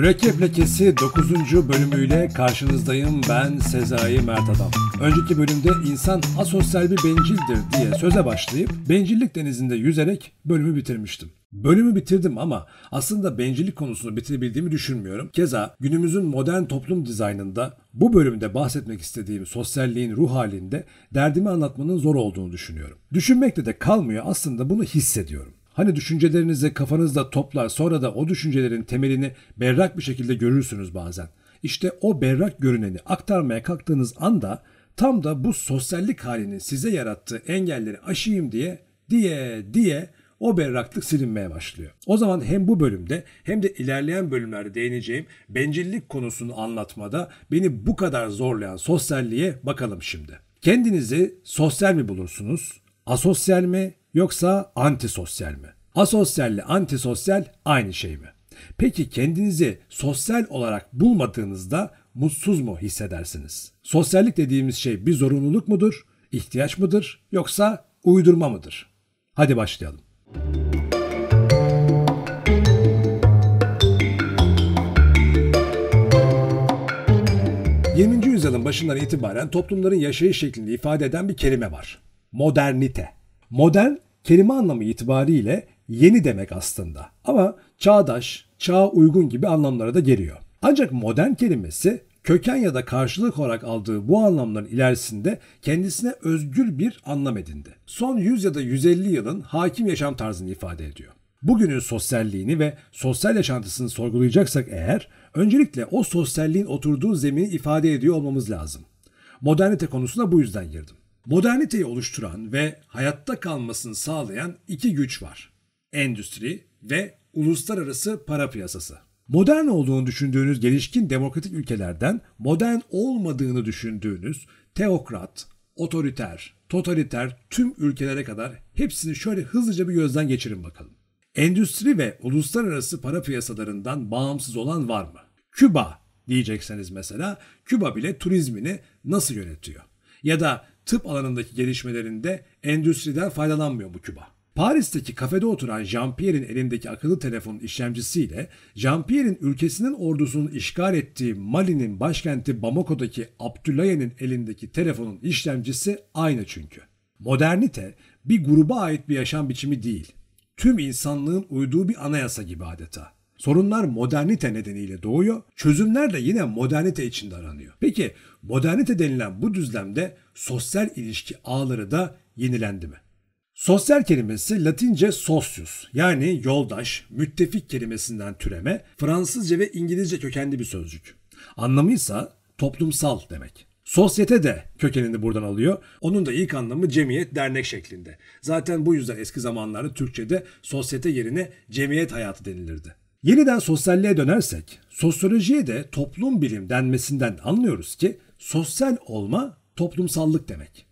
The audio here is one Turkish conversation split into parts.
Mürekkep Lekesi 9. bölümüyle karşınızdayım ben Sezai Mert Adam. Önceki bölümde insan asosyal bir bencildir diye söze başlayıp bencillik denizinde yüzerek bölümü bitirmiştim. Bölümü bitirdim ama aslında bencillik konusunu bitirebildiğimi düşünmüyorum. Keza günümüzün modern toplum dizaynında bu bölümde bahsetmek istediğim sosyalliğin ruh halinde derdimi anlatmanın zor olduğunu düşünüyorum. Düşünmekle de kalmıyor aslında bunu hissediyorum. Hani düşüncelerinizi kafanızda toplar sonra da o düşüncelerin temelini berrak bir şekilde görürsünüz bazen. İşte o berrak görüneni aktarmaya kalktığınız anda tam da bu sosyallik halinin size yarattığı engelleri aşayım diye diye diye o berraklık silinmeye başlıyor. O zaman hem bu bölümde hem de ilerleyen bölümlerde değineceğim bencillik konusunu anlatmada beni bu kadar zorlayan sosyalliğe bakalım şimdi. Kendinizi sosyal mi bulursunuz? Asosyal mi yoksa antisosyal mi? Asosyalle antisosyal aynı şey mi? Peki kendinizi sosyal olarak bulmadığınızda mutsuz mu hissedersiniz? Sosyallik dediğimiz şey bir zorunluluk mudur, ihtiyaç mıdır yoksa uydurma mıdır? Hadi başlayalım. 20. yüzyılın başından itibaren toplumların yaşayış şeklini ifade eden bir kelime var. Modernite. Modern kelime anlamı itibariyle yeni demek aslında. Ama çağdaş, çağa uygun gibi anlamlara da geliyor. Ancak modern kelimesi köken ya da karşılık olarak aldığı bu anlamların ilerisinde kendisine özgür bir anlam edindi. Son 100 ya da 150 yılın hakim yaşam tarzını ifade ediyor. Bugünün sosyalliğini ve sosyal yaşantısını sorgulayacaksak eğer, öncelikle o sosyalliğin oturduğu zemini ifade ediyor olmamız lazım. Modernite konusuna bu yüzden girdim. Moderniteyi oluşturan ve hayatta kalmasını sağlayan iki güç var. Endüstri ve uluslararası para piyasası. Modern olduğunu düşündüğünüz gelişkin demokratik ülkelerden modern olmadığını düşündüğünüz teokrat, otoriter, totaliter tüm ülkelere kadar hepsini şöyle hızlıca bir gözden geçirin bakalım. Endüstri ve uluslararası para piyasalarından bağımsız olan var mı? Küba diyecekseniz mesela Küba bile turizmini nasıl yönetiyor? Ya da tıp alanındaki gelişmelerinde endüstriden faydalanmıyor bu Küba. Paris'teki kafede oturan Jean-Pierre'in elindeki akıllı telefonun işlemcisiyle Jean-Pierre'in ülkesinin ordusunun işgal ettiği Mali'nin başkenti Bamako'daki Abdullaye'nin elindeki telefonun işlemcisi aynı çünkü. Modernite bir gruba ait bir yaşam biçimi değil. Tüm insanlığın uyduğu bir anayasa gibi adeta. Sorunlar modernite nedeniyle doğuyor, çözümler de yine modernite içinde aranıyor. Peki modernite denilen bu düzlemde sosyal ilişki ağları da yenilendi mi? Sosyal kelimesi Latince socius yani yoldaş, müttefik kelimesinden türeme Fransızca ve İngilizce kökenli bir sözcük. Anlamı ise toplumsal demek. Sosyete de kökenini buradan alıyor. Onun da ilk anlamı cemiyet, dernek şeklinde. Zaten bu yüzden eski zamanlarda Türkçe'de sosyete yerine cemiyet hayatı denilirdi. Yeniden sosyalliğe dönersek, sosyolojiye de toplum bilim denmesinden anlıyoruz ki sosyal olma toplumsallık demek.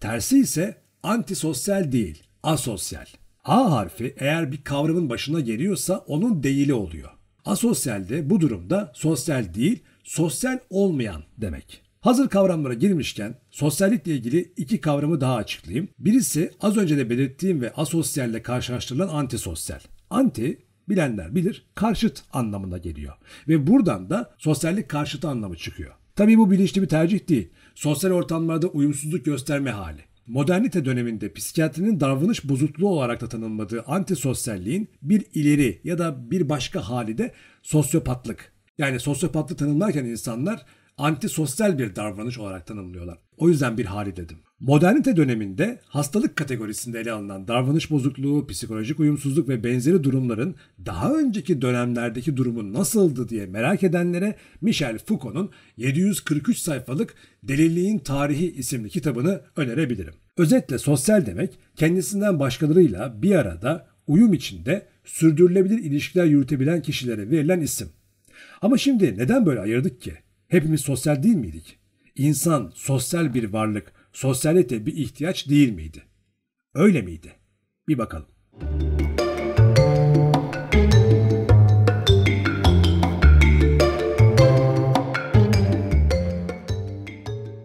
Tersi ise antisosyal değil, asosyal. A harfi eğer bir kavramın başına geliyorsa onun değili oluyor. Asosyal de bu durumda sosyal değil, sosyal olmayan demek. Hazır kavramlara girmişken sosyallikle ilgili iki kavramı daha açıklayayım. Birisi az önce de belirttiğim ve asosyalle karşılaştırılan antisosyal. Anti bilenler bilir karşıt anlamına geliyor. Ve buradan da sosyallik karşıtı anlamı çıkıyor. Tabii bu bilinçli bir tercih değil. Sosyal ortamlarda uyumsuzluk gösterme hali. Modernite döneminde psikiyatrinin davranış bozukluğu olarak da tanımladığı antisosyalliğin bir ileri ya da bir başka hali de sosyopatlık. Yani sosyopatlık tanımlarken insanlar antisosyal bir davranış olarak tanımlıyorlar. O yüzden bir hali dedim. Modernite döneminde hastalık kategorisinde ele alınan davranış bozukluğu, psikolojik uyumsuzluk ve benzeri durumların daha önceki dönemlerdeki durumu nasıldı diye merak edenlere Michel Foucault'un 743 sayfalık Deliliğin Tarihi isimli kitabını önerebilirim. Özetle sosyal demek kendisinden başkalarıyla bir arada uyum içinde sürdürülebilir ilişkiler yürütebilen kişilere verilen isim. Ama şimdi neden böyle ayırdık ki? Hepimiz sosyal değil miydik? İnsan sosyal bir varlık, sosyalite bir ihtiyaç değil miydi? Öyle miydi? Bir bakalım.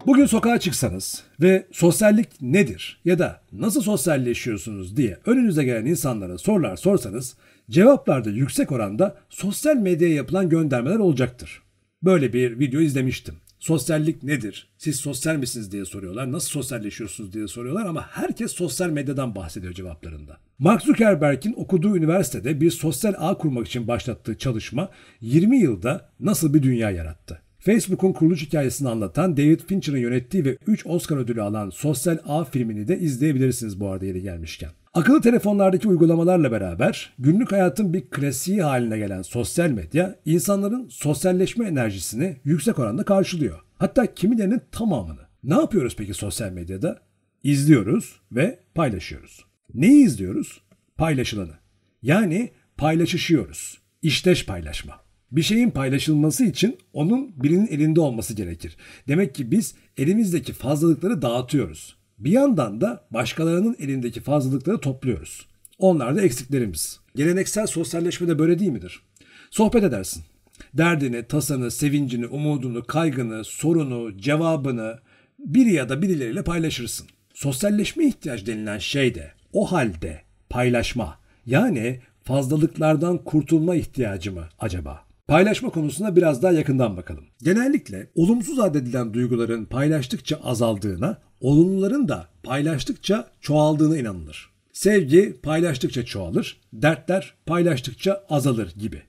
Bugün sokağa çıksanız ve sosyallik nedir ya da nasıl sosyalleşiyorsunuz diye önünüze gelen insanlara sorular sorsanız Cevaplarda yüksek oranda sosyal medyaya yapılan göndermeler olacaktır. Böyle bir video izlemiştim. Sosyallik nedir? Siz sosyal misiniz diye soruyorlar. Nasıl sosyalleşiyorsunuz diye soruyorlar ama herkes sosyal medyadan bahsediyor cevaplarında. Mark Zuckerberg'in okuduğu üniversitede bir sosyal ağ kurmak için başlattığı çalışma 20 yılda nasıl bir dünya yarattı? Facebook'un kuruluş hikayesini anlatan David Fincher'ın yönettiği ve 3 Oscar ödülü alan Sosyal Ağ filmini de izleyebilirsiniz bu arada yeri gelmişken. Akıllı telefonlardaki uygulamalarla beraber günlük hayatın bir klasiği haline gelen sosyal medya insanların sosyalleşme enerjisini yüksek oranda karşılıyor. Hatta kimilerinin tamamını. Ne yapıyoruz peki sosyal medyada? İzliyoruz ve paylaşıyoruz. Neyi izliyoruz? Paylaşılanı. Yani paylaşışıyoruz. İşteş paylaşma. Bir şeyin paylaşılması için onun birinin elinde olması gerekir. Demek ki biz elimizdeki fazlalıkları dağıtıyoruz. Bir yandan da başkalarının elindeki fazlalıkları topluyoruz. Onlar da eksiklerimiz. Geleneksel sosyalleşme de böyle değil midir? Sohbet edersin. Derdini, tasanı, sevincini, umudunu, kaygını, sorunu, cevabını biri ya da birileriyle paylaşırsın. Sosyalleşme ihtiyaç denilen şey de o halde paylaşma yani fazlalıklardan kurtulma ihtiyacı mı acaba? Paylaşma konusuna biraz daha yakından bakalım. Genellikle olumsuz addedilen duyguların paylaştıkça azaldığına, olumluların da paylaştıkça çoğaldığına inanılır. Sevgi paylaştıkça çoğalır, dertler paylaştıkça azalır gibi.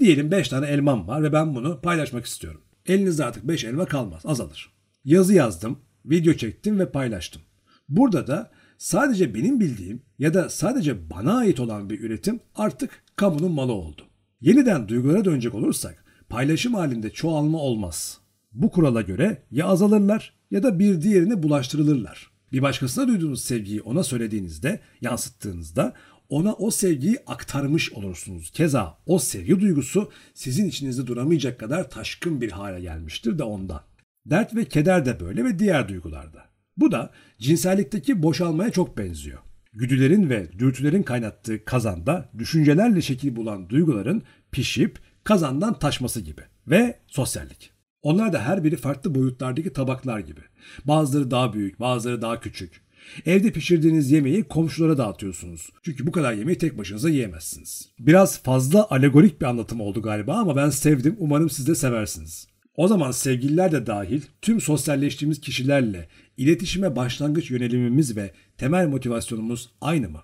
Diyelim 5 tane elmam var ve ben bunu paylaşmak istiyorum. Elinizde artık 5 elma kalmaz, azalır. Yazı yazdım, video çektim ve paylaştım. Burada da sadece benim bildiğim ya da sadece bana ait olan bir üretim artık kamunun malı oldu. Yeniden duygulara dönecek olursak paylaşım halinde çoğalma olmaz. Bu kurala göre ya azalırlar ya da bir diğerine bulaştırılırlar. Bir başkasına duyduğunuz sevgiyi ona söylediğinizde, yansıttığınızda ona o sevgiyi aktarmış olursunuz. Keza o sevgi duygusu sizin içinizde duramayacak kadar taşkın bir hale gelmiştir de ondan. Dert ve keder de böyle ve diğer duygularda. Bu da cinsellikteki boşalmaya çok benziyor. Güdülerin ve dürtülerin kaynattığı kazanda düşüncelerle şekil bulan duyguların pişip kazandan taşması gibi. Ve sosyallik. Onlar da her biri farklı boyutlardaki tabaklar gibi. Bazıları daha büyük, bazıları daha küçük. Evde pişirdiğiniz yemeği komşulara dağıtıyorsunuz. Çünkü bu kadar yemeği tek başınıza yiyemezsiniz. Biraz fazla alegorik bir anlatım oldu galiba ama ben sevdim. Umarım siz de seversiniz. O zaman sevgililer de dahil tüm sosyalleştiğimiz kişilerle iletişime başlangıç yönelimimiz ve temel motivasyonumuz aynı mı?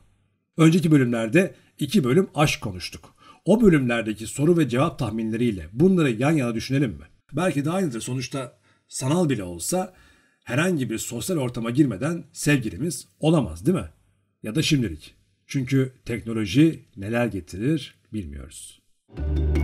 Önceki bölümlerde iki bölüm aşk konuştuk. O bölümlerdeki soru ve cevap tahminleriyle bunları yan yana düşünelim mi? Belki de aynıdır. Sonuçta sanal bile olsa herhangi bir sosyal ortama girmeden sevgilimiz olamaz değil mi? Ya da şimdilik. Çünkü teknoloji neler getirir bilmiyoruz. Müzik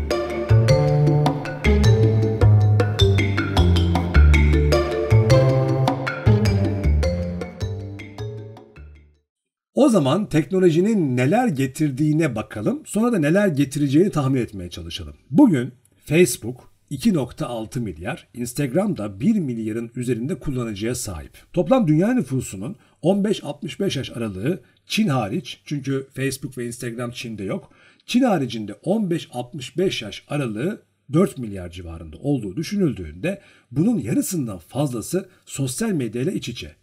O zaman teknolojinin neler getirdiğine bakalım. Sonra da neler getireceğini tahmin etmeye çalışalım. Bugün Facebook 2.6 milyar, Instagram da 1 milyarın üzerinde kullanıcıya sahip. Toplam dünya nüfusunun 15-65 yaş aralığı Çin hariç çünkü Facebook ve Instagram Çin'de yok. Çin haricinde 15-65 yaş aralığı 4 milyar civarında olduğu düşünüldüğünde bunun yarısından fazlası sosyal medya ile iç içe.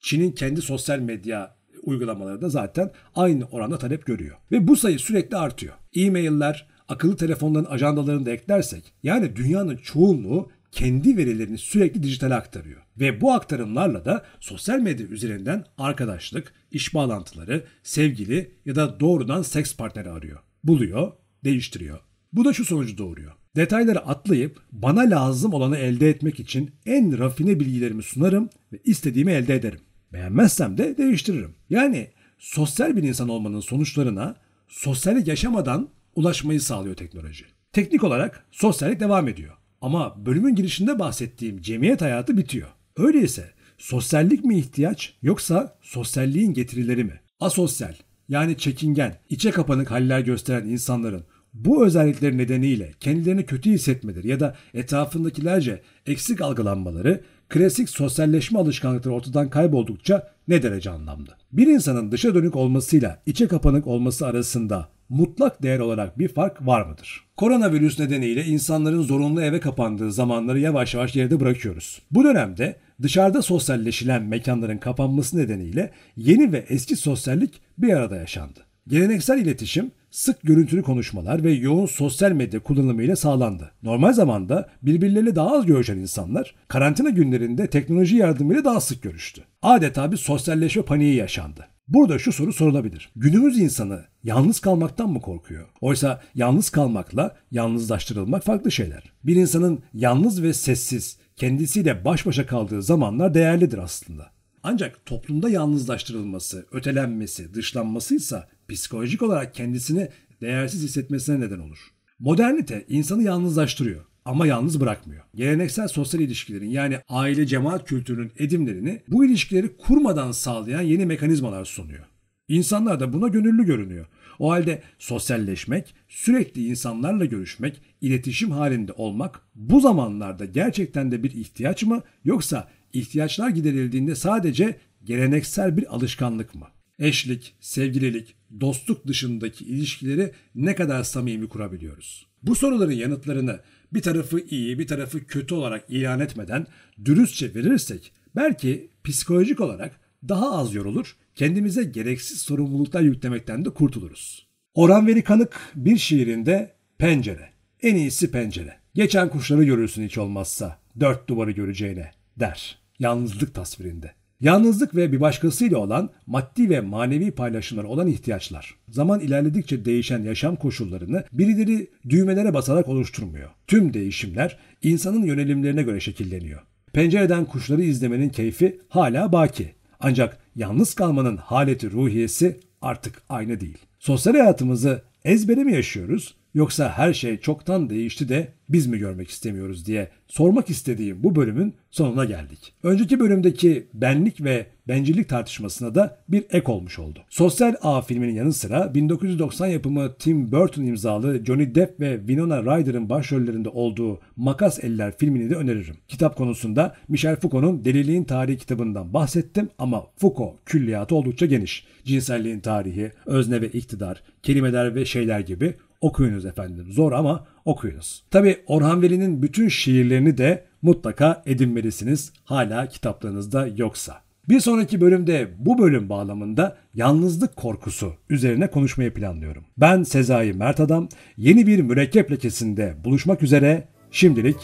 Çin'in kendi sosyal medya uygulamaları da zaten aynı oranda talep görüyor. Ve bu sayı sürekli artıyor. E-mailler, akıllı telefonların ajandalarını da eklersek yani dünyanın çoğunluğu kendi verilerini sürekli dijitale aktarıyor. Ve bu aktarımlarla da sosyal medya üzerinden arkadaşlık, iş bağlantıları, sevgili ya da doğrudan seks partneri arıyor. Buluyor, değiştiriyor. Bu da şu sonucu doğuruyor. Detayları atlayıp bana lazım olanı elde etmek için en rafine bilgilerimi sunarım ve istediğimi elde ederim. Beğenmezsem de değiştiririm. Yani sosyal bir insan olmanın sonuçlarına sosyallik yaşamadan ulaşmayı sağlıyor teknoloji. Teknik olarak sosyallik devam ediyor. Ama bölümün girişinde bahsettiğim cemiyet hayatı bitiyor. Öyleyse sosyallik mi ihtiyaç yoksa sosyalliğin getirileri mi? Asosyal yani çekingen, içe kapanık haller gösteren insanların bu özellikleri nedeniyle kendilerini kötü hissetmeleri ya da etrafındakilerce eksik algılanmaları klasik sosyalleşme alışkanlıkları ortadan kayboldukça ne derece anlamlı? Bir insanın dışa dönük olmasıyla içe kapanık olması arasında mutlak değer olarak bir fark var mıdır? Koronavirüs nedeniyle insanların zorunlu eve kapandığı zamanları yavaş yavaş geride bırakıyoruz. Bu dönemde dışarıda sosyalleşilen mekanların kapanması nedeniyle yeni ve eski sosyallik bir arada yaşandı. Geleneksel iletişim sık görüntülü konuşmalar ve yoğun sosyal medya kullanımıyla sağlandı. Normal zamanda birbirleriyle daha az görüşen insanlar karantina günlerinde teknoloji yardımıyla daha sık görüştü. Adeta bir sosyalleşme paniği yaşandı. Burada şu soru sorulabilir. Günümüz insanı yalnız kalmaktan mı korkuyor? Oysa yalnız kalmakla yalnızlaştırılmak farklı şeyler. Bir insanın yalnız ve sessiz, kendisiyle baş başa kaldığı zamanlar değerlidir aslında. Ancak toplumda yalnızlaştırılması, ötelenmesi, dışlanması ise psikolojik olarak kendisini değersiz hissetmesine neden olur. Modernite insanı yalnızlaştırıyor ama yalnız bırakmıyor. Geleneksel sosyal ilişkilerin yani aile cemaat kültürünün edimlerini bu ilişkileri kurmadan sağlayan yeni mekanizmalar sunuyor. İnsanlar da buna gönüllü görünüyor. O halde sosyalleşmek, sürekli insanlarla görüşmek, iletişim halinde olmak bu zamanlarda gerçekten de bir ihtiyaç mı yoksa ihtiyaçlar giderildiğinde sadece geleneksel bir alışkanlık mı? Eşlik, sevgililik, dostluk dışındaki ilişkileri ne kadar samimi kurabiliyoruz? Bu soruların yanıtlarını bir tarafı iyi, bir tarafı kötü olarak ilan etmeden dürüstçe verirsek belki psikolojik olarak daha az yorulur, kendimize gereksiz sorumluluklar yüklemekten de kurtuluruz. Orhan Veli Kanık bir şiirinde pencere, en iyisi pencere. Geçen kuşları görürsün hiç olmazsa, dört duvarı göreceğine der. Yalnızlık tasvirinde. Yalnızlık ve bir başkasıyla olan maddi ve manevi paylaşımlar olan ihtiyaçlar. Zaman ilerledikçe değişen yaşam koşullarını birileri düğmelere basarak oluşturmuyor. Tüm değişimler insanın yönelimlerine göre şekilleniyor. Pencereden kuşları izlemenin keyfi hala baki. Ancak yalnız kalmanın haleti ruhiyesi artık aynı değil. Sosyal hayatımızı ezbere mi yaşıyoruz yoksa her şey çoktan değişti de biz mi görmek istemiyoruz diye sormak istediğim bu bölümün sonuna geldik. Önceki bölümdeki benlik ve bencillik tartışmasına da bir ek olmuş oldu. Sosyal A filminin yanı sıra 1990 yapımı Tim Burton imzalı Johnny Depp ve Winona Ryder'ın başrollerinde olduğu Makas Eller filmini de öneririm. Kitap konusunda Michel Foucault'un Deliliğin Tarihi kitabından bahsettim ama Foucault külliyatı oldukça geniş. Cinselliğin tarihi, özne ve iktidar, kelimeler ve şeyler gibi okuyunuz efendim. Zor ama okuyunuz. Tabi Orhan Veli'nin bütün şiirlerini de mutlaka edinmelisiniz hala kitaplarınızda yoksa. Bir sonraki bölümde bu bölüm bağlamında yalnızlık korkusu üzerine konuşmayı planlıyorum. Ben Sezai Mert Adam. Yeni bir mürekkep lekesinde buluşmak üzere. Şimdilik